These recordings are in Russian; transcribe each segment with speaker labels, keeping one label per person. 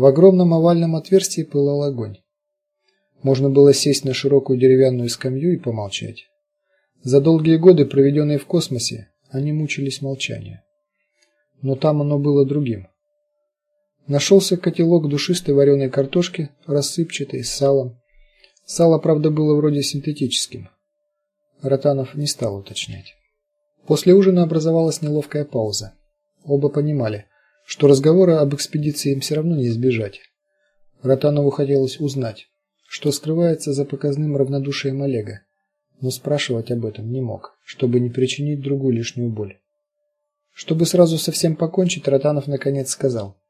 Speaker 1: В огромном овальном отверстии пылал огонь. Можно было сесть на широкую деревянную скамью и помолчать. За долгие годы, проведенные в космосе, они мучились молчанием. Но там оно было другим. Нашелся котелок душистой вареной картошки, рассыпчатой, с салом. Сало, правда, было вроде синтетическим. Ротанов не стал уточнять. После ужина образовалась неловкая пауза. Оба понимали, что разговора об экспедиции им все равно не избежать. Ротанову хотелось узнать, что скрывается за показным равнодушием Олега, но спрашивать об этом не мог, чтобы не причинить другу лишнюю боль. Чтобы сразу совсем покончить, Ротанов наконец сказал: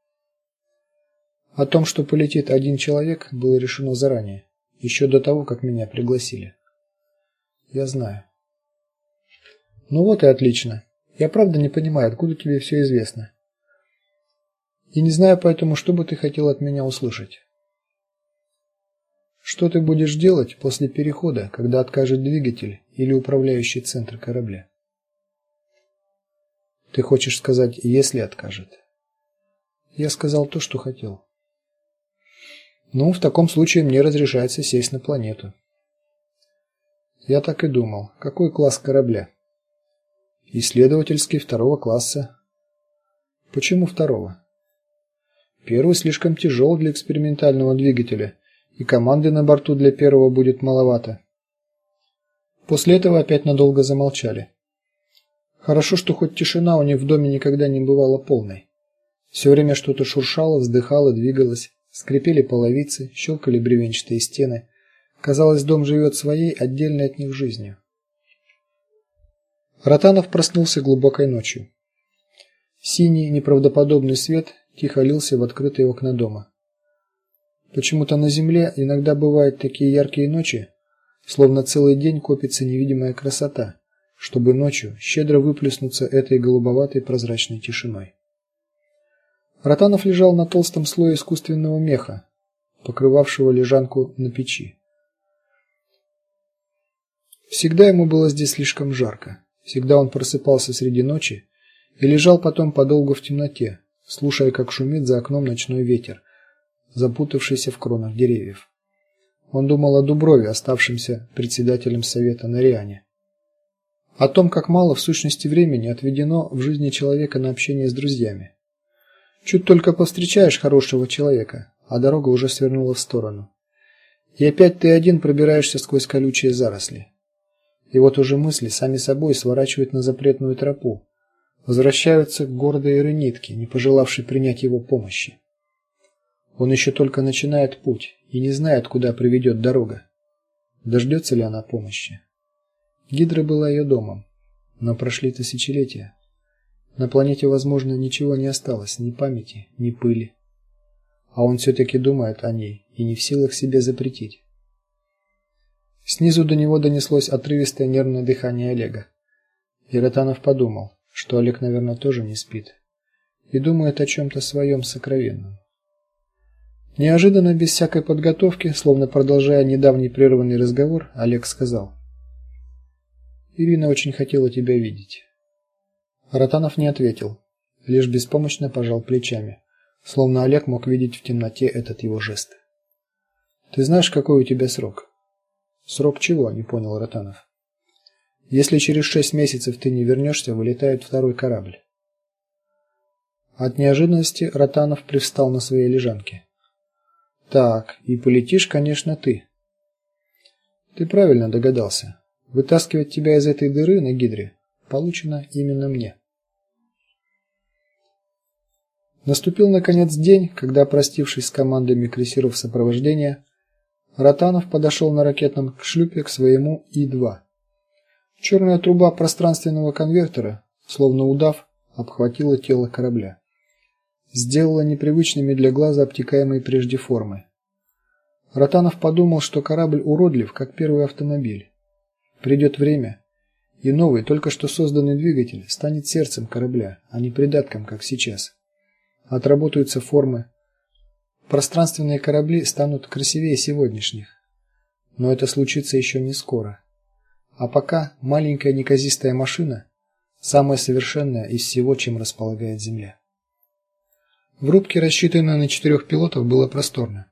Speaker 1: "О том, что полетит один человек, было решено заранее, еще до того, как меня пригласили. Я знаю. Ну вот и отлично. Я правда не понимаю, откуда тебе все известно. И не знаю поэтому, что бы ты хотел от меня услышать. Что ты будешь делать после перехода, когда откажет двигатель или управляющий центр корабля? Ты хочешь сказать, если откажет? Я сказал то, что хотел. Ну, в таком случае мне разрешается сесть на планету. Я так и думал. Какой класс корабля? Исследовательский второго класса. Почему второго? Первый слишком тяжел для экспериментального двигателя, и команды на борту для первого будет маловато. После этого опять надолго замолчали. Хорошо, что хоть тишина у них в доме никогда не бывала полной. Все время что-то шуршало, вздыхало, двигалось, скрипели половицы, щелкали бревенчатые стены. Казалось, дом живет своей отдельной от них жизнью. Ротанов проснулся глубокой ночью. Синий неправдоподобный свет тихо лился в открытые окна дома. Почему-то на земле иногда бывают такие яркие ночи, словно целый день копится невидимая красота, чтобы ночью щедро выплеснуться этой голубоватой прозрачной тишиной. Ротанов лежал на толстом слое искусственного меха, покрывавшего лежанку на печи. Всегда ему было здесь слишком жарко. Всегда он просыпался среди ночи и лежал потом подолгу в темноте, слушая, как шумит за окном ночной ветер, запутавшийся в кронах деревьев. Он думал о Дуброве, оставшемся председателем совета на Риане. О том, как мало в сущности времени отведено в жизни человека на общение с друзьями. Чуть только повстречаешь хорошего человека, а дорога уже свернула в сторону. И опять ты один пробираешься сквозь колючие заросли. И вот уже мысли сами собой сворачивают на запретную тропу, возвращаются к гордой Иренитке, не пожелавшей принять его помощи. Он еще только начинает путь и не знает, куда приведет дорога. Дождется ли она помощи? Гидра была ее домом, но прошли тысячелетия. На планете, возможно, ничего не осталось, ни памяти, ни пыли. А он все таки думает о ней и не в силах себе запретить. Снизу до него донеслось отрывистое нервное дыхание Олега. И Ротанов подумал, что Олег, наверное, тоже не спит и думает о чем то своем сокровенном. Неожиданно, без всякой подготовки, словно продолжая недавний прерванный разговор, Олег сказал: "Ирина очень хотела тебя видеть". Ротанов не ответил, лишь беспомощно пожал плечами, словно Олег мог видеть в темноте этот его жест. "Ты знаешь, какой у тебя срок?" Срок чего? не понял Ротанов. Если через шесть месяцев ты не вернешься, вылетает второй корабль. От неожиданности Ротанов привстал на своей лежанке. Так, и полетишь, конечно, ты. Ты правильно догадался. Вытаскивать тебя из этой дыры на гидре получено именно мне. Наступил наконец день, когда, простившись с командами крейсеров сопровождения, Ротанов подошел на ракетном шлюпе к своему И-2. Черная труба пространственного конвертера, словно удав, обхватила тело корабля. Сделала непривычными для глаза обтекаемые прежде формы. Ротанов подумал, что корабль уродлив, как первый автомобиль. Придет время, и новый, только что созданный двигатель станет сердцем корабля, а не придатком, как сейчас. Отработаются формы, Пространственные корабли станут красивее сегодняшних. Но это случится еще не скоро. А пока маленькая неказистая машина самая совершенная из всего, чем располагает Земля. В рубке, рассчитанной на четырех пилотов, было просторно.